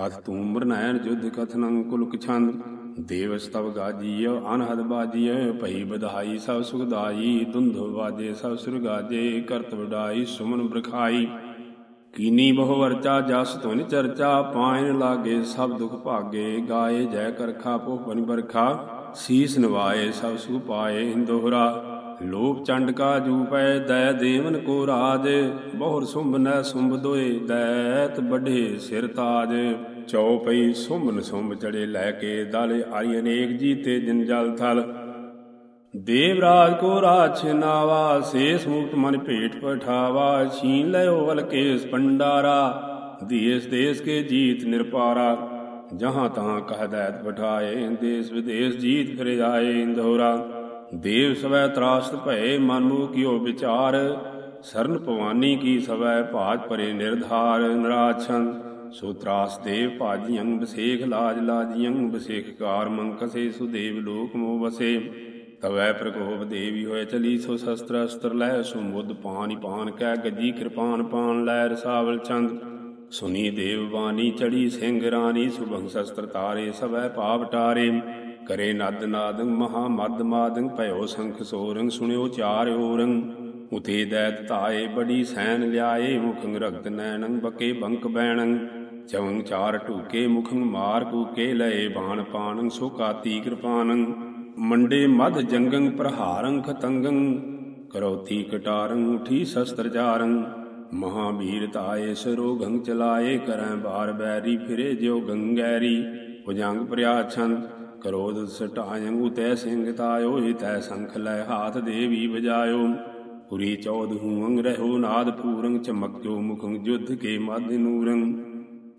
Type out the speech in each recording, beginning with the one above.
ਹਥ ਤੂੰ ਨੈਣ ਜੁਧ ਕਥਨੰ ਕੁਲਕ ਛੰਦ। ਦੇਵ ਸਤਵ ਗਾਜੀਯ ਅਨਹਦ ਬਾਜੀਯ ਭਈ ਬਧਾਈ ਸਭ ਸੁਖਦਾਈ ਦੁੰਧੋ ਵਾਜੇ ਸਭ ਸੁਰਗਾਜੇ ਕਰਤ ਵਡਾਈ ਸੁਮਨ ਬ੍ਰਖਾਈ। ਕੀਨੀ ਬਹੁ ਵਰਚਾ, ਜਸ ਧੁਨ ਚਰਚਾ ਪਾਇਨ ਲਾਗੇ ਸਭ ਦੁਖ ਭਾਗੇ, ਗਾਏ ਜੈ ਕਰਖਾ ਪੋ ਪਨ ਬਰਖਾ ਸੀਸ ਨਵਾਏ ਸਭ ਸੁਖ ਪਾਏ ਦੋਹਰਾ ਲੋਭ ਚੰਡ ਕਾ ਜੂਪੈ ਦੈ ਦੇਵਨ ਕੋ ਰਾਜ, ਬਹੁਰ ਸੁੰਭ ਨੈ ਸੁੰਭ ਦੋਏ ਦੈਤ ਬਢੇ ਸਿਰ ਤਾਜ। ਚਉਪਈ ਸੁੰਭਨ ਸੁੰਭ ਚੜੇ ਲੈ ਕੇ ਦਲ ਆਈ ਅਨੇਕ ਜੀਤੇ ਜਿਨ ਜਲ ਥਲ। ਦੇਵਰਾਜ ਕੋ ਰਾਜ ਛਿਨਾਵਾ ਸੇਸ ਮੁਕਤ ਮਨ ਭੇਟ ਪਠਾਵਾ, ਛੀਨ ਲਿਓ ਵਲ ਕੇਸ ਪੰਡਾਰਾ ਦੇਸ ਦੇਸ ਕੇ ਜੀਤ ਨਿਰਪਾਰਾ। ਜਹਾਂ ਤਹਾਂ ਕਹਿ ਦੈਤ ਪਠਾਏ, ਦੇਸ ਵਿਦੇਸ ਜੀਤ ਫਿਰ ਆਏ ਇੰਦੋਰਾ। ਦੇਵ ਸਵੈ ਤਰਾਸਤ ਭਏ ਮਨ ਕਿਉ ਵਿਚਾਰ, ਸਰਨ ਭਵਾਨੀ ਕੀ ਸਵੈ ਭਾਜ ਪਰੇ ਨਿਰਧਾਰ, ਨਰਾਛੰ। ਸੋ ਤਰਾਸ ਦੇਵ ਭਾਜੀਆਂ ਬਸੇਖ ਲਾਜ ਲਾਜੀਆਂ ਬਸੇਖ ਕਾਰ ਮੰਕਸੇ ਸੁਦੇਵ ਲੋਕ ਮੋ ਬਸੇ ਤਵੈ ਪ੍ਰਕੋਪ ਦੇਵੀ ਹੋਏ ਚਲੀ ਸੋ ਸ਼ਸਤਰ ਅਸਤਰ ਲੈ, ਸੋ ਮੁੱਦ ਪਾਣੀ ਪਾਨ ਕਹਿ ਗੱਜੀ ਕਿਰਪਾਨ ਪਾਨ ਲੈ ਰਸਾਵਲ ਚੰਦ। ਸੁਨੀ ਦੇਵ ਬਾਣੀ ਚੜੀ ਸਿੰਘ ਰਾਣੀ, ਸੁਭੰ ਸ਼ਸਤਰ ਤਾਰੇ ਸਵੈ ਪਾਪ ਟਾਰੇ। ਕਰੇ ਨਦ ਨਾਦੰ, ਮਹਾ ਮਦ ਮਾਦੰ, ਭਇਓ ਸੰਖ ਸੋਰੰਗ, ਸੁਣਿਓ ਚਾਰ ਓਰੰ ਉਤੇ ਦੈਤ ਤਾਏ ਬੜੀ ਸੈਨ ਲਿਆਏ ਮੁਖੰ ਰਗਤ ਨੈਣੰ ਬਕੇ ਬੰਕ ਬੈਣੰ ਚਵੰ ਚਾਰ ਢੂਕੇ ਮੁਖੰ ਮਾਰ ਕੂਕੇ, ਲਏ ਬਾਣ ਪਾਣੰ ਸੋ ਕਾਤੀ ਕਿਰਪਾਨੰ ਮੰਡੇ ਮਧ ਜੰਗੰ ਪ੍ਰਹਾਰੰ ਖਤੰਗੰ ਕਰੋਤੀ ਕਟਾਰੰ ਉਠੀ ਸ਼ਸਤਰ ਜਾਰੰ ਮਹਾਬੀਰ ਤਾਏ ਸਰੋਗੰ ਚਲਾਏ, ਕਰੈ ਬਾਰ ਬੈਰੀ, ਫਿਰੇ ਜਿਉ ਗੰਗੈਰੀ। ਭੁਜੰਗ ਪ੍ਰਿਆ ਛੰਦ ਕਰੋਧ ਸਟਾਇੰ ਉਤੈ ਸਿੰਘ ਤਾਇਓ ਹਿਤੈ ਸੰਖ ਲੈ ਹਾਥ ਦੇਵੀ ਬਜਾਇਓ ਪੁਰੀ ਚੌਦ ਹੂੰ ਰਹੋ ਨਾਦ ਪੂਰੰ, ਚਮਕਿਓ ਮੁਖੰ ਜੁਧ ਕੇ ਮਧ ਨੂਰੰ।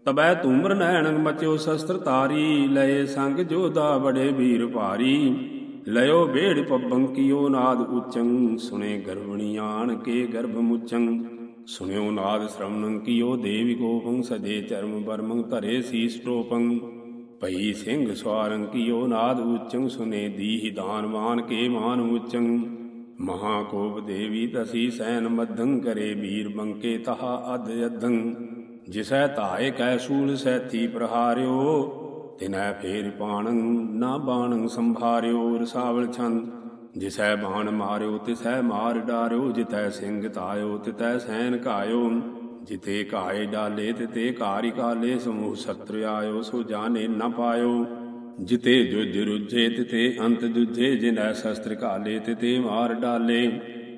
ਤਬੈ ਤੂਮਰ ਨੈਣੰ ਮਚਿਓ ਸ਼ਸਤਰ ਤਾਰੀ, ਲਏ ਸੰਗ ਜੋਦਾ ਬੜੇ ਵੀਰ ਭਾਰੀ। ਲਇਓ ਬੇੜ ਪੱਬੰ ਕੀਓ ਨਾਦ ਉਚੰ ਸੁਨੇ ਗਰਵਣੀ ਆਣ ਕੇ ਗਰਭ ਮੁਚੰ ਸੁਨਿਓ ਨਾਦ ਸ਼੍ਰਵਣੰ ਕੀਓ ਦੇਵੀ ਕੋਪੰ ਸਦੇ ਚਰਮ ਬਰਮੰ ਧਰੇ ਸੀਸ ਟੋਪੰ। ਭਈ ਸਿੰਘ ਸਵਾਰੰ ਕੀਓ ਨਾਦ ਉਚੰ ਸੁਨੇ ਦੀਹ ਦਾਨਵਾਨ ਕੇ ਮਾਨ ਉਚੰ ਮਹਾਕੋਪ ਦੇਵੀ ਤਸੀ ਸੈਨ ਮਧੰ ਕਰੇ ਵੀਰ ਬੰਕੇ ਤਹਾ ਅਧ ਅਧੰ। ਜਿਸੈ ਧਾਏ ਕੈ ਸੂਲ ਸੈਥੀ ਪ੍ਰਹਾਰਿਓ, ਤਿਨੈ ਫੇਰ ਪਾਣੰ ਨਾ ਬਾਣੰ ਸੰਭਾਰਿਓ ਰਸਾਵਲ ਛੰਦ ਜਿਸੈ ਬਾਣ ਮਾਰਿਓ ਤਿਸੈ ਮਾਰ ਡਾਰਿਓ, ਜਿਤੈ ਸਿੰਘ ਤਾਇਓ ਤਿਤੈ ਸੈਨ ਕਾਇਓ ਜਿਤੇ ਘਾਏ ਡਾਲੇ ਤਿਤੇ ਘਾਰੀ ਕਾਲੇ, ਸਮੂਹ ਸਤਰ ਆਇਓ, ਸੋ ਜਾਣੇ ਨ ਪਾਇਓ। ਜਿਤੇ ਜੁਜ ਰੁਝੇ ਤਿਤੇ ਅੰਤ ਜੁਝੇ ਜਿਨੈ ਸ਼ਸਤਰ ਕਾਲੇ ਤਿਤੇ ਮਾਰ ਡਾਲੇ।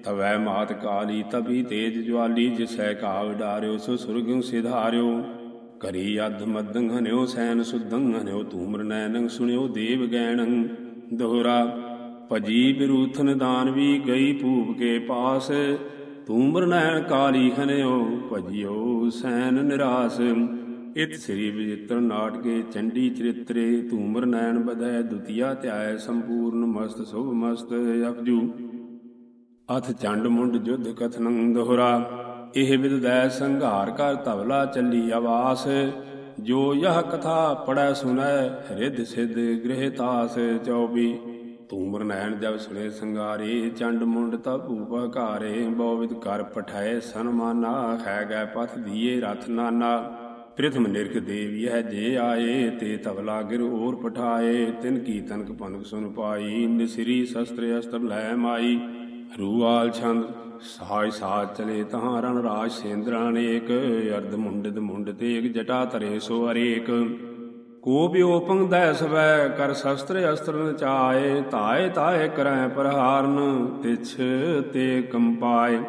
ਤਵੈ ਮਾਤ ਕਾਲੀ ਤਬੀ ਤੇਜ ਜਵਾਲੀ ਜਿਸੈ ਕਾਵ ਡਾਰਿਓ, ਸੋ ਸੁਰਗੰ ਸਿਧਾਰਿਓ। ਕਰੀ ਅਧ ਮਦੰ ਹਨਿਓ, ਸੈਨ ਸੁਦੰ ਹਨਿਓ ਤੂਮਰ ਨੈਨੰ ਸੁਣਿਓ, ਦੇਵ ਗੈਣੰ ਦੋਹਰਾ, ਭਜੀ ਬਿਰੂਥਨ ਦਾਨਵੀ, ਗਈ ਪੂਪ ਕੇ ਪਾਸ। ਤੂਮਰ ਨੈਣ ਕਾਲੀ ਖਨਿਓ, ਭਜਿਓ ਸੈਨ ਨਿਰਾਸ। ਇਤ ਸ੍ਰੀ ਵਿਜਿਤਰ ਨਾਟਕੇ ਚੰਡੀ ਚਰਿਤਰੇ ਤੂਮਰ ਨੈਣ ਬਧੈ ਦੁਤੀਆ ਧਿਆਇ ਸੰਪੂਰਨ ਮਸਤ, ਸੁਭ ਮਸਤ ਅਪਜੂ। ਅਥ ਚੰਡ ਮੁੰਡ ਜੁਧ ਕਥਨੰ ਦੋਹਰਾ ਇਹ ਵਿਦਦੈ ਸੰਘਾਰ ਕਰ ਧਵਲਾ ਚੱਲੀ ਆਵਾਸ। ਜੋ ਯਹ ਕਥਾ ਪੜੈ ਸੁਨੈ, ਰਿਧ ਸਿਧ ਗ੍ਰਹਿ ਤਾਸ 24 ਤੂਮਰ ਨੈਣ ਜਬ ਸੁਣੇ ਸੰਗਾਰੇ, ਚੰਡ ਮੁੰਡ ਤਾ ਭੂਪਾ ਘਾਰੇ ਬੋਵਿਦ ਕਰ ਪਠਾਏ ਸਨਮਾਨਾ ਹੈ ਗੈ ਪਥ ਦੀਏ ਰਥ ਨਾਨਾ। ਪ੍ਰਿਥਮ ਨਿਰਖ ਦੇਵ ਯਹ ਜੇ ਆਏ, ਤੇ ਤਵਲਾ ਗਿਰ ਔਰ ਪਠਾਏ। ਤਿਨ ਕੀ ਤਨਕ ਪਨਕ ਸੁਨ ਪਾਈ, ਨਿਸਰੀ ਸ਼ਸਤਰ ਅਸਤਰ ਲੈ ਮਾਈ। ਰੂਆਲ ਛੰਦ, ਸਾਜ ਸਾਜ ਚਲੇ ਤਹਾਂ ਰਣ ਰਾਜ ਸੇਂਦਰਾਂ ਅਨੇਕ ਅਰਧ ਮੁੰਡਿਤ ਮੁੰਡ ਤੇਗ ਜਟਾ ਤਰੇ ਸੋ ਅਰੇਕ। ਕੋ ਬਿਓਪੰ ਦੈ ਸਵੈ ਕਰ ਸ਼ਸਤਰ ਅਸਤਰ ਚਾਏ, ਧਾਏ ਧਾਏ ਕਰੈ ਪ੍ਰਹਾਰਨ, ਤਿਛ ਤੇ ਕੰਪਾਏ।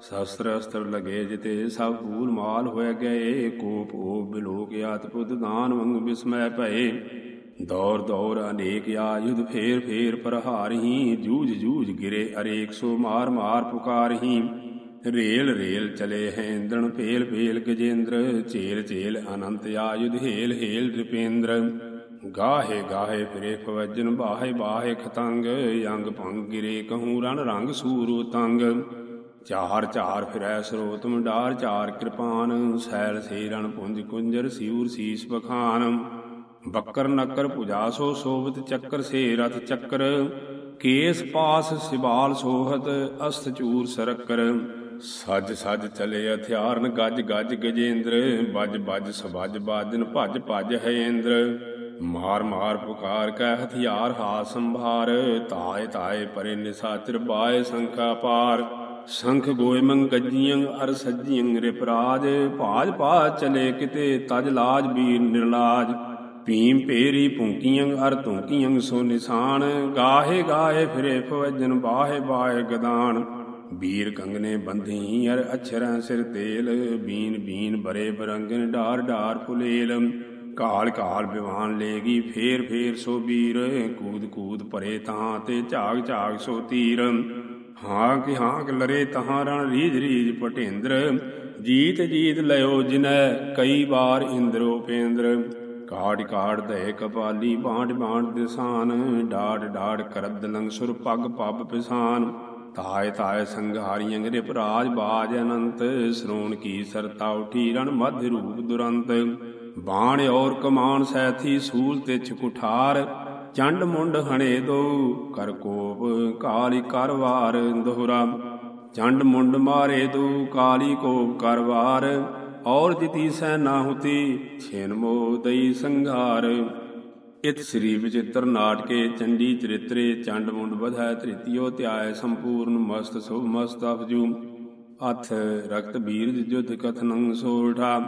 ਸ਼ਸਤਰ ਅਸਤਰ ਲਗੇ ਜਿਤੇ ਸਭ ਫੂਲ ਮਾਲ ਹੋਇ ਗਏ, ਕੋਪ ਓ ਬਿਲੋਕ ਆਤ ਪੁੱਤ ਦਾਨ ਵੰਗ ਬਿਸਮੈ ਭਏ। ਦੌਰ ਦੌਰ ਅਨੇਕ ਆਯੁਧ ਫੇਰ ਫੇਰ ਪ੍ਰਹਾਰਹੀ, ਜੂਝ ਜੂਝ ਗਿਰੇ ਅਰੇਕ ਸੋ ਮਾਰ ਮਾਰ ਪੁਕਾਰਹੀ। ਰੇਲ ਰੇਲ ਚਲੇ ਹੈ ਇੰਦਣ ਭੇਲ ਭੇਲ ਗਜੇਂਦਰ ਚੇਲ ਚੇਲ ਅਨੰਤ ਆਯੁਧ ਹੇਲ ਹੇਲ ਰਿਪੇਂਦਰ। ਗਾਹੇ ਗਾਹੇ ਫਿਰੇ ਫਵਜਨ ਬਾਹੇ ਬਾਹੇ ਖਤੰਗ, ਅੰਗ ਭੰਗ ਗਿਰੇ ਕਹੂੰ ਰਣ ਰੰਗ ਸੂਰੂ ਤੰਗ ਚਾਰ ਚਾਰ ਫਿਰੈ ਸਰੋਤਮ ਡਾਰ ਚਾਰ ਕਿਰਪਾਨ ਸੈਲ ਸੇ ਰਣ ਪੁੰਜ ਕੁੰਜਰ, ਸਿਉਰ ਸੀਸ ਬਖਾਨ। ਬੱਕਰ ਨਕਰ ਪੁਜਾ ਸੋ ਸੋਭਤ ਚੱਕਰ ਸੇ ਰਥ ਚੱਕਰ। ਕੇਸ ਪਾਸ ਸਿਬਾਲ ਸੋਹਤ ਅਸਤ ਚੂਰ ਸਰਕਰ। ਸੱਜ ਸੱਜ ਚਲੇ ਹਥਿਆਰਨ ਗੱਜ ਗੱਜ ਗਜੇਂਦਰ। ਬੱਜ ਬੱਜ ਸਬੱਜ ਬਾਜਨ ਭੱਜ ਭੱਜ ਹੈ ਇੰਦਰ ਮਾਰ ਮਾਰ ਪੁਕਾਰ ਕੈ ਹਥਿਆਰ ਹਾ ਸੰਭਾਰ। ਤਾਏ ਤਾਏ ਪਰੇ ਨਿਸਾਚਰ ਬਾਏ ਸੰਖਾ ਪਾਰ। ਸੰਖ ਗੋਇ ਮੰਗ ਅਰ ਸੱਜੀਆਂ ਰਿਪਰਾਜ ਭਾਜ ਭਾਜ ਚਲੇ ਕਿਤੇ, ਤਜ ਲਾਜ ਬੀਰ ਨਿਰਲਾਜ। ਭੀਮ ਪੇਰੀ ਭੁੰਕੀਆਂ, ਅਰ ਧੁੰਕੀਆਂ ਸੋ ਨਿਸ਼ਾਨ। ਗਾਹੇ ਗਾਏ ਫਿਰੇ ਫਵਜਨ ਬਾਹੇ ਬਾਹੇ ਗਦਾਨ। ਬੀਰ ਕੰਗਨੇ ਬੰਧੀ ਅਰ ਅਛਰਾਂ ਸਿਰ ਤੇਲ, ਬੀਨ ਬੀਨ ਬਰੇ ਬਰੰਗਨ ਢਾਰ ਢਾਰ ਫੁਲੇਲ। ਕਾਲ ਕਾਲ ਵਿਵਾਨ ਲੇਗੀ ਫੇਰ ਫੇਰ ਸੋ ਬੀਰ, ਕੂਦ ਕੂਦ ਭਰੇ ਤਾਂ ਤੇ ਝਾਗ ਝਾਗ ਸੋ ਤੀਰ। ਹਾਂਕ ਹਾਂਕ ਲਰੇ ਤਹਾਂ ਰਣ ਰੀਝ ਰੀਜ ਪਟੇਂਦਰ, ਜੀਤ ਜੀਤ ਲਇਓ ਜਿਨੈ ਕਈ ਵਾਰ ਇੰਦਰੋ ਉਪੇਂਦਰ ਕਾੜ ਕਾੜ ਦੇ ਕਪਾਲੀ ਬਾਂਡ ਬਾਂਡ ਦਿਸਾਨ ਡਾੜ ਡਾੜ ਕਰਦ ਲੰਗ ਸੁਰ ਪੱਗ ਪੱਬ ਪਿਸਾਨ। ਤਾਏ ਤਾਏ ਸੰਘਾਰੀਆਂ ਗਰੇ ਪ੍ਰਾਜ ਬਾਜ ਅਨੰਤ, ਸ਼੍ਰੋਣ ਕੀ ਸਰਤਾ ਉਠੀ ਰਣ ਮਧ ਰੂਪ ਦੁਰੰਤ। ਬਾਣ ਔਰ ਕਮਾਨ ਸੈਥੀ ਸੂਲ ਤੇ ਛਕੁਠਾਰ ਚੰਡ ਮੁੰਡ ਹਣੇ ਦੋ, ਕਰ ਕੋਪ ਕਾਲੀ ਕਰਵਾਰ ਦੋਹਰਾ। ਚੰਡ ਮੁੰਡ ਮਾਰੇ ਦੋ, ਕਾਲੀ ਕੋਪ ਕਰਵਾਰ ਔਰ ਜਿਤੀ ਸੈ ਨਾ ਹੁਤੀ ਛੇਨ ਮੋ ਦਈ ਸੰਘਾਰ। ਇਤ ਸ੍ਰੀ ਵਿਚਿਤ੍ਰ ਨਾਟਕੇ ਚੰਡੀ ਚਰਿਤਰੇ ਚੰਡ ਮੁੰਡ ਵਧਾਇ ਤ੍ਰਿਤਿਯੋ ਧਿਆਇ ਸੰਪੂਰਨ ਮਸਤ ਸੁਭ ਮਸਤ ਅਪਜੂ। ਅਥ ਰਕਤ ਬੀਰ ਜੁਧ ਕਥਨੰ ਸੋਠਾ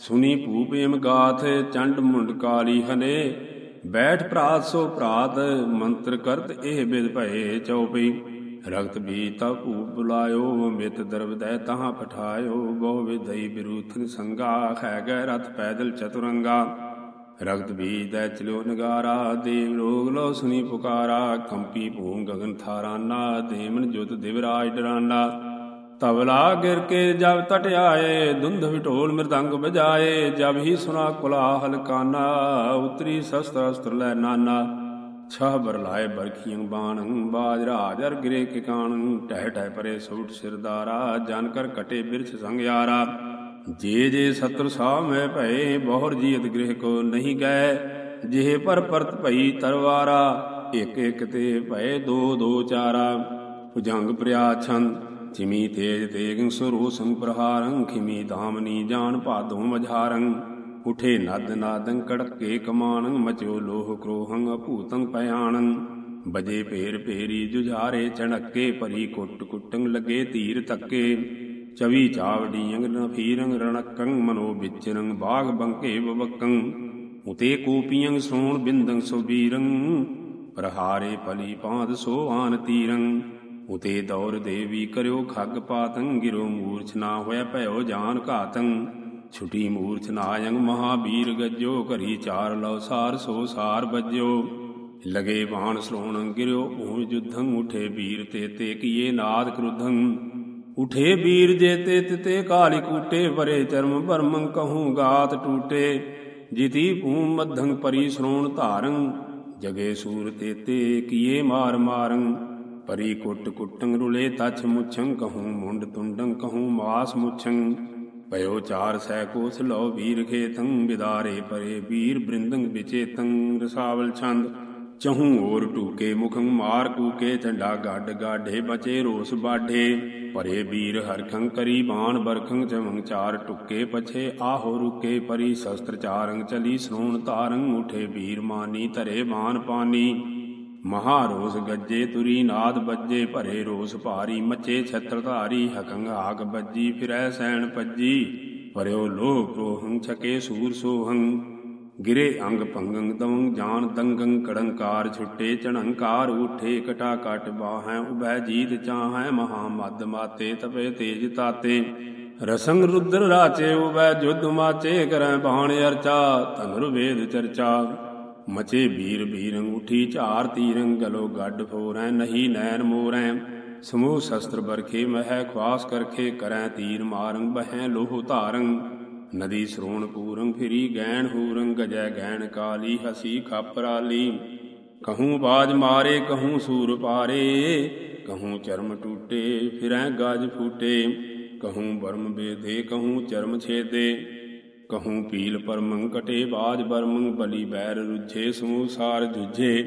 ਸੁਨੀ ਭੂਪੇਮ ਗਾਥ ਚੰਡ ਮੁੰਡ ਕਾਲੀ ਹਨੇ। ਬੈਠ ਭਰਾਤ ਸੋ ਪ੍ਰਾਤ ਮੰਤਰ ਕਰਤ ਇਹ ਬਿਦ ਭਏ ਚਉਪਈ। ਰਗਤ ਬੀ ਤਾ ਭੂਪ ਬੁਲਾਇਓ, ਮਿਤ ਦਰਬਦੈ ਤਹਾਂ ਪਠਾਇਓ। ਬਹੁ ਵਿਦਈ ਬਿਰੂਥਨ ਸੰਗਾ ਹੈ ਗੈ ਰਥ ਪੈਦਲ ਚਤੁਰੰਗਾ। ਰਗਤ ਬੀਜ ਚਲਿਓ ਨਗਾਰਾ, ਦੇਵ ਲੋਗ ਲੋ ਸੁਨੀ ਪੁਕਾਰਾ, ਕੰਪੀ ਭੂਮ ਗਗਨ ਥਾਰਾਨਾ ਦੇਮਨ ਜੁਤ ਦਿਵਰਾਜ ਡਰਾਨਾ। ਤਬਲਾ ਗਿਰ ਕੇ ਜਬ ਟਟ ਆਏ ਦੁੰਧ ਵਿਟੋਲ ਮਿਰਦੰਗ ਬਜਾਏ, ਜਬ ਹੀ ਸੁਨਾ ਕੁਲਾਹਲ ਕਾਨਾ, ਉਤਰੀ ਸ਼ਸਤਰ ਅਸਤਰ ਲੈ ਨਾਨਾ। ਛਹ ਬਰਲਾਏ ਬਰਖੀਆਂ ਬਾਣ ਬਾਜਰਾ ਰਾਜ ਅਰ ਗਿਰੇ ਕੇ ਕਾਣ। ਟਹਿ ਟਹਿ ਪਰੇ ਸੂਟ ਸਿਰਦਾਰਾ, ਜਾਨ ਕਰ ਕਟੇ ਬਿਰਛ ਸੰਗ ਯਾਰਾ ਜੇ ਜੇ ਸਤਰ ਸਾਹ ਮੈਂ ਭਏ, ਬਹੁਰ ਜੀਤ ਗ੍ਰਹਿ ਕੋ ਨਹੀਂ ਗਏ। ਜਿਹੇ ਪਰ ਪਰਤ ਭਈ ਤਰਵਾਰਾ, ਇਕ ਇੱਕ ਤੇ ਭਏ ਦੋ ਦੋ ਚਾਰਾ। ਭੁਜੰਗ ਪ੍ਰਿਆ ਛੰਦ ਚਿਮੀ ਤੇਜ ਤੇਗੰ ਸੁਰੋ ਪ੍ਰਹਾਰੰ ਖਿਮੀ ਧਾਮਨੀ ਜਾਨ ਭਾਦੋ ਮਝਾਰੰ। ਉਠੇ ਨਦ ਨਾਦੰ ਕੜਕੇ ਕਮਾਨੰ ਮਚੋ ਲੋਹ ਕ੍ਰੋਹੰ ਅਭੂਤੰ ਪਯਾਣੰ ਬਜੇ ਭੇਰ ਭੇਰੀ ਜੁਝਾਰੇ ਚਣੱਕੇ ਪਰੀ ਕੁੱਟ ਕੁੱਟੰ ਲਗੇ ਧੀਰ ਤੱਕੇ ਚਵੀ ਚਾਵਡੀਯੰ ਨ ਫੀਰੰ ਰਣਕੰ ਮਨੋ ਵਿਚਰੰ ਬਾਗ ਬੰਕੇ ਬਵਕੰ, ਉਤੇ ਕੂਪੀਯੰ ਸੋਣ ਬਿੰਦੰ ਸੁਬੀਰੰ ਪ੍ਰਹਾਰੇ ਪਲੀ ਪਾਦ ਸੋ ਆਨ ਤੀਰੰ, ਉਤੇ ਦੌਰ ਦੇਵੀ ਕਰਿਓ ਖੱਗ ਪਾਤੰ, ਗਿਰੋ ਮੂਰਛ ਨਾ ਹੋਇ ਭਇਓ ਜਾਨ ਘਾਤੰ, ਛੁਟੀ ਮੂਰਛ ਨਾਯੰ ਮਹਾਬੀਰ ਗੱਜੋ, ਘਰੀ ਚਾਰ ਲਉ ਸਾਰ ਸੋ ਸਾਰ ਵੱਜਿਓ, ਲਗੇ ਬਾਣ ਸਲੋਣ ਗਿਰਿਓ ਭੂਮਿ ਜੁਧੰ, ਉਠੇ ਵੀਰ ਤੇ ਤੇ ਕੀਏ ਨਾਦ ਕ੍ਰੁਧੰ ਉਠੇ ਵੀਰ ਜੇਤੇ ਤਿਤੇ ਕਾਲੀ ਕੂਟੇ ਪਰੇ ਚਰਮ ਬਰਮੰ ਕਹੂੰ ਗਾਤ ਟੂਟੇ। ਜਿਤੀ ਭੂਮ ਮਧੰ ਪਰੀ ਸ੍ਰੋਣ ਧਾਰੰ, ਜਗੇ ਸੂਰ ਤੇ ਕੀਏ ਮਾਰ ਮਾਰੰ। ਪਰੀ ਕੁੱਟ ਕੁੱਟੰ ਰੁਲੇ ਤਛ ਮੁਛੰ, ਕਹੂੰ ਮੁੰਡ ਤੁੰਡੰ, ਕਹੂੰ ਮਾਸ ਮੁਛੰ। ਭਇਓ ਚਾਰ ਸੈ ਕੋਸ ਲਓ ਵੀਰ ਖੇਤੰ ਵਿਦਾਰੇ ਪਰੇ ਵੀਰ ਬ੍ਰਿੰਦੰ ਵਿਚੇਤੰ, ਰਸਾਵਲ ਛੰਦ। ਚਹੂੰ ਔਰ ਟੂਕੇ ਮੁਖੰ ਮਾਰ ਕੂਕੇ ਝੰਡਾ ਗੱਡ ਗਾਢੇ, ਬਚੇ ਰੋਸ ਬਾਢੇ। ਭਰੇ ਵੀਰ ਹਰਖੰ ਕਰੀ ਬਾਣ, ਬਰਖੰ ਚਮੰ ਚਾਰ ਟੁਕੇ ਪਛੇ ਆਹੋ ਰੁਕੇ ਪਰੀ, ਸ਼ਸਤਰ ਚਾਰੰ ਚਲੀ, ਸ੍ਰੋਣ ਤਾਰੰ ਉਠੇ ਵੀਰ ਮਾਨੀ, ਧਰੇ ਬਾਣ ਪਾਨੀ। ਮਹਾਰੋਸ ਗੱਜੇ, ਤੁਰੀ ਨਾਦ ਬੱਜੇ, ਭਰੇ ਰੋਸ ਭਾਰੀ, ਮੱਚੇ ਛਤਰ ਧਾਰੀ ਹਕੰਗ ਆਗ ਬੱਜੀ, ਫਿਰੈ ਸੈਣ ਪੱਜੀ ਭਰਿਓ ਲੋਹ ਕ੍ਰੋਹੰ ਛਕੇ ਸੂਰ ਸੋਹੰ। ਗਿਰੇ ਅੰਗ ਭੰਗੰ ਦਵੰ, ਜਾਨ ਦੰਗੰ, ਕੜੰਕਾਰ ਛੁੱਟੇ, ਚਣੰਕਾਰ ਉਠੇ ਕਟਾ ਕਟ ਬਾਹੈ, ਉਭੈ ਜੀਤ ਚਾਹੈ, ਮਹਾ ਮਦ ਮਾਤੇ, ਤਪੇ ਤੇਜ ਤਾਤੇ। ਰਸੰਗ ਰੁਦਰ ਰਾਚੇ ਉਬੈ ਜੁਦ ਮਾਚੇ, ਕਰੈ ਬਾਣ ਅਰਚਾ ਧਨੁਰ ਵੇਦ ਚਰਚਾ। ਮਚੇ ਵੀਰ ਵੀਰੰ ਉਠੀ ਝਾਰ ਤੀਰੰ, ਗਲੋ ਗੱਡ ਫੋਰੈ, ਨਹੀਂ ਨੈਣ ਮੋਰੈ। ਸਮੂਹ ਸ਼ਸਤਰ ਬਰਖੇ, ਮਹਿ ਖਵਾਸ ਕਰਖੇ, ਕਰੈ ਤੀਰ ਮਾਰੰ, ਬਹਿ ਲੋਹ ਧਾਰੰ। ਨਦੀ ਸਰੋਣ ਪੂਰੰ ਫਿਰੀ ਗੈਣ ਹੂਰੰ ਗਜੈ ਗੈਣ ਕਾਲੀ ਹਸੀ ਖਾਪਰਾਲੀ ਕਹੂੰ ਬਾਜ ਮਾਰੇ, ਕਹੂੰ ਸੂਰ ਪਾਰੇ, ਕਹੂੰ ਚਰਮ ਟੂਟੇ, ਫਿਰੈ ਗਾਜ ਫੂਟੇ। ਕਹੂੰ ਬਰਮ ਬੇਦੇ ਕਹੂੰ ਚਰਮ ਛੇਦੇ। ਕਹੂੰ ਪੀਲ ਪਰਮੰ ਕਟੇ, ਬਾਜ ਬਰਮੰ ਬਲੀ ਬੈਰ ਰੁਝੇ, ਸਮੂਹ ਸਾਰ ਜੁਝੇ।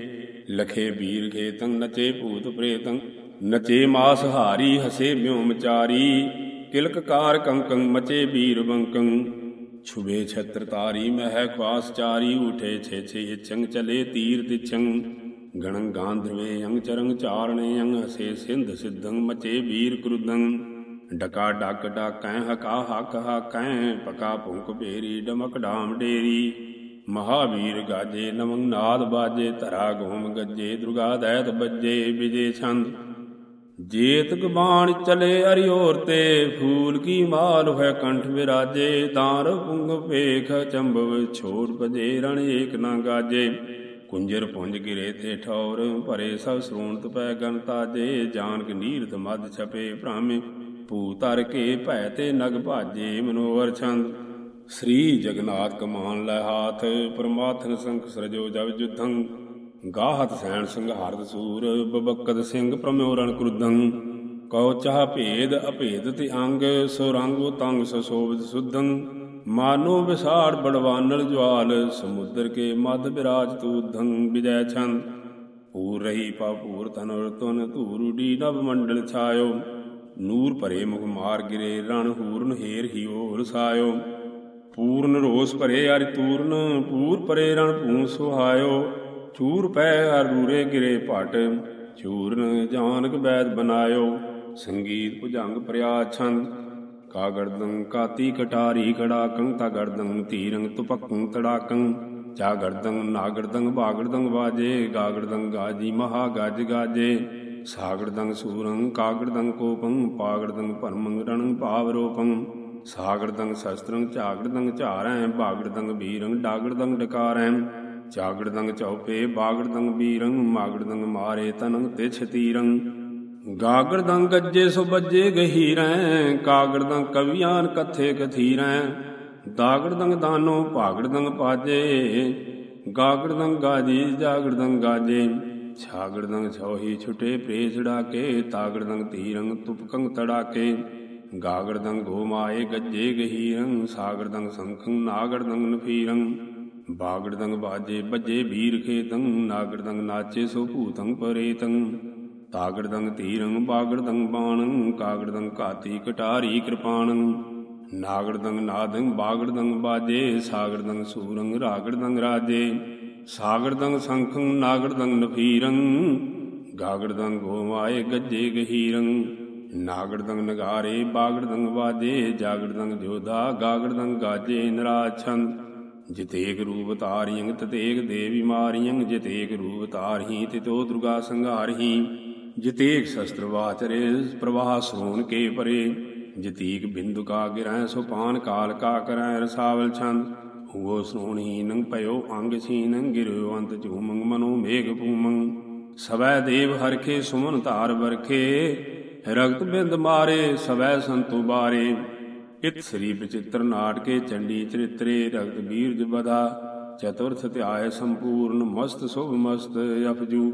ਲਖੇ ਵੀਰ ਖੇਤੰ, ਨਚੇ ਭੂਤ ਪ੍ਰੇਤੰ, ਨਚੇ ਮਾਸ ਹਾਰੀ, ਹਸੇ ਬਿਉਮਚਾਰੀ ਕਿਲਕਕਾਰ ਕੰਕੰ ਮਚੇ ਬੀਰ ਬੰਕੰ। ਛੁਬੇ ਛਤਰ ਤਾਰੀ ਮਹਿ ਖਵਾਸ ਚਾਰੀ, ਉਠੇ ਛੇ ਛੇ ਚੰਗ ਚਲੇ ਤੀਰ ਤਿਛੰ। ਗਣੰ ਗਾਂਧਰਵੇ ਅੰਗ ਚਰੰਗ ਚਾਰਣੇ ਅੰਗ, ਹਸੇ ਸਿੰਧ ਸਿੱਧੰ ਮਚੇ ਬੀਰ ਕ੍ਰੁਦੰ ਡਕਾ ਡਕ ਡਾਕੈ, ਹਕਾ ਹਕ ਹਕੈ, ਪਕਾ ਭੁੰਕ ਭੇਰੀ, ਡਮਕ ਡਾਮ ਡੇਰੀ। ਮਹਾਵੀਰ ਗਾਜੇ ਨਮੰ ਨਾਦ ਬਾਜੇ, ਧਰਾ ਗੋਮ ਗੱਜੇ, ਦੁਰਗਾ ਦੈਤ ਬੱਜੇ, ਵਿਜੇ ਛੰਦ। ਜੇਤ ਗਬਾਣ ਚਲੇ ਅਰਿਓਰ ਤੇ, ਫੂਲ ਕੀ ਮਾਲ ਹੈ ਕੰਠ ਵਿਰਾਜੇ, ਤਾਰ ਪੁੰਗ ਭੇਖ ਚੰਬਵ ਛੋੜ ਭਜੇ, ਰਣ ਏਕ ਨਾ ਗਾਜੇ। ਕੁੰਜਰ ਪੁੰਜ ਗਿਰੇ ਤੇ ਠੌਰ, ਭਰੇ ਸਭ ਸ੍ਰੋਣਤ ਪੈ ਗਨ ਤਾਜੇ। ਜਾਨਕ ਨੀਰਤ ਮਦ ਛਪੇ ਭ੍ਰਾਮੇ, ਭੂ ਤਰ ਕੇ ਭੈ ਤੇ ਨਗ ਭਾਜੇ, ਮਨੋਹਰ ਛੰਦ। ਸ੍ਰੀ ਜਗਨਾਥ ਕਮਾਨ ਲੈ ਹਾਥ ਪਰਮਾਤਨ ਸੰਖ ਸਰਜੋ ਜਬ ਜੁਧੰ। ਗਾਹਤ ਸੈਣ ਸੰਘਾਰਦ ਸੂਰ, ਬਬਕਦ ਸਿੰਘ ਪ੍ਰਮੋਰਣ ਕ੍ਰੁਦੰ ਕਉ ਚਾਹ ਭੇਦ ਅਭੇਦ ਤੇ ਅੰਗ, ਸੋ ਰੰਗ ਤੰਗ ਸੋਭਿਤ ਸੁਧੰ। ਮਾਨੋ ਵਿਸਾੜ ਬੜਵਾਨਲ ਜਵਾਲ, ਸਮੁੰਦਰ ਕੇ ਮਦ ਬਿਰਾਜ ਤੂਧੰ ਵਿਜੈ ਛੰਦ ਪੂਰ ਰਹੀ ਪਾਪੂਰ ਤਨੁਰ ਤੁਨ ਧੂਰੁਡੀ ਨਭ ਮੰਡਲ ਛਾਇਓ। ਨੂਰ ਭਰੇ ਮੁਖ ਮਾਰ ਗਿਰੇ, ਰਣ ਹੂਰਨ ਹੀਰ ਹੀ ਹੋਰ ਪੂਰਨ ਰੋਸ ਭਰੇ ਅਰਿ ਤੂਰਨ, ਪੂਰ ਪਰੇ ਰਣ ਭੂ ਸੁਹਾਇਓ ਚੂਰ ਪੈ ਹਰ ਰੂਰੇ ਗਿਰੇ ਭਟ ਚੂਰਨ ਜਾਨਕ ਬੈਦ ਬਨਾਇਓ, ਸੰਗੀਤ ਭੁਜੰਗ ਪ੍ਰਿਆ ਛੰਦ। ਕਾਗੜਦੰ ਕਾਤੀ ਕਟਾਰੀ ਕੜਾਕੰ ਤਗੜਦੰ ਤੀਰੰਗ ਤੁਪਕੰ ਤੜਾਕੰ। ਚਾਗੜਦੰ ਨਾਗੜਦੰ ਬਾਗੜਦੰ ਬਾਜੇ ਗਾਗੜਦੰ ਗਾਜੀ ਮਹਾ ਗਜ। ਗਾਜੇ ਸਾਗੜਦੰ ਸੂਰੰ ਕਾਗੜਦੰ ਕੋਪੰ ਪਾਗੜਦੰ ਪਰਮੰ ਰਣੰ ਪਾਵਰੋਪੰ ਸਾਗੜਦੰ ਸ਼ਸਤਰੰ ਝਾਗੜਦੰ ਝਾਰੈ ਬਾਗੜਦੰ ਬੀਰੰ ਡਾਗੜਦੰ ਡਕਾਰੈ। ਚਾਗੜਦੰਗ ਚੌਪੇ ਬਾਗੜਦੰਗ ਬੀਰੰ ਮਾਗੜਦੰਗ ਮਾਰੇ ਤਨੰ ਤੇ ਤੀਰੰ ਗਾਗੜਦੰਗ ਗੱਜੇ ਸੋ ਬੱਜੇ ਗਹੀਰੈ ਕਾਗੜਦੰਗ ਕਵਿਆਨ ਕਥੇ ਕਥੀਰੈ। ਦਾਗੜਦੰਗ ਦਾਨੋ ਭਾਗੜਦੰਗ ਪਾਜੇ ਗਾਗੜਦੰਗ ਗਾਜੀ ਜਾਗੜਦੰਗ ਗਾਜੇ। ਛਾਗੜਦੰਗ ਛੋਹੀ ਛੁਟੇ ਪ੍ਰੇਸੜਾ ਕੇ ਤਾਗੜਦੰਗ ਤੀਰੰਗ ਤੁਪਕੰਗ ਤੜਾਕੇ। ਗਾਗੜਦੰਗ ਗੋਮਾਏ ਗੱਜੇ ਗਹੀਰੰ ਸਾਗੜਦੰਗ ਸੰਖੰ ਨਾਗੜਦੰਗ ਨਫੀਰੰ ਬਾਗੜਦੰਗ ਬਾਜੇ ਬੱਜੇ ਵੀਰ ਖੇਤੰ, ਨਾਗੜਦੰਗ ਨਾਚੇ ਸੋ ਭੂਤੰ ਪਰੇਤੰ। ਤਾਗੜਦੰਗ ਤੀਰੰ, ਬਾਗੜਦੰਗ ਬਾਣੰ, ਕਾਗੜਦੰਗ ਘਾਤੀ ਕਟਾਰੀ ਕਿਰਪਾਣੰ। ਨਾਗੜਦੰਗ ਨਾਦੰ, ਬਾਗੜਦੰਗ ਬਾਜੇ, ਸਾਗੜਦੰਗ ਸੂਰੰ, ਰਾਗੜਦੰਗ ਰਾਜੇ। ਸਾਗੜਦੰਗ ਸੰਖੰ, ਨਾਗੜਦੰਗ ਨਫੀਰੰ। ਗਾਗੜਦੰਗ ਗੋਮਾਏ ਗੱਜੇ ਗਹੀਰੰ। ਨਾਗੜਦੰਗ ਨਗਾਰੇ, ਬਾਗੜਦੰਗ ਬਾਜੇ ਜਾਗੜਦੰਗ ਜੋਧਾ, ਗਾਗੜਦੰਗ ਗਾਜੇ ਨਰਾਜ ਜਿਤੇਕ ਰੂਪ ਤਾਰਿਯੰ ਤਤੇਕ ਦੇਵੀ ਮਾਰਿਯੰ ਜਿਤੇਕ ਰੂਪ ਤਾਰਹੀ ਤਿਤੋ ਦੁਰਗਾ ਸੰਘਾਰਹੀ ਜਿਤੇਕ ਸ਼ਸਤਰ ਵਾਚਰੇ ਪ੍ਰਵਾਹ ਸੋਣ ਕੇ ਪਰੇ। ਜਿਤੇਕ ਬਿੰਦੂ ਕਾ ਗਿਰੈ ਸੋ ਕਾਲ ਕਾ ਕਰੈ ਰਸਾਵਲ ਛੰਦ। ਹੁਓ ਸੋਣੀ ਨੰ ਪਇਓ ਅੰਗ ਸੀਨੰ ਗਿਰਿਓ ਅੰਤ ਝੂਮੰ, ਮਨੋ ਮੇਘ ਪੂਮੰ ਸਵੈ ਦੇਵ ਹਰਖੇ, ਸੁਮਨ ਧਾਰ ਵਰਖੇ। ਰਗਤ ਬਿੰਦ ਮਾਰੇ, ਸਵੈ ਸੰਤੂ ਬਾਰੇ। ਇਤ ਸ੍ਰੀ ਬਚਿੱਤਰ ਨਾਟਕੇ ਚੰਡੀ ਚਰਿਤਰੇ ਰਗਤ ਬੀਰਜ ਬਧਾ ਚਤੁਰਥ ਧਿਆਏ ਸੰਪੂਰਨ ਮਸਤ ਸੁਭ ਮਸਤ ਅਪਜੂ।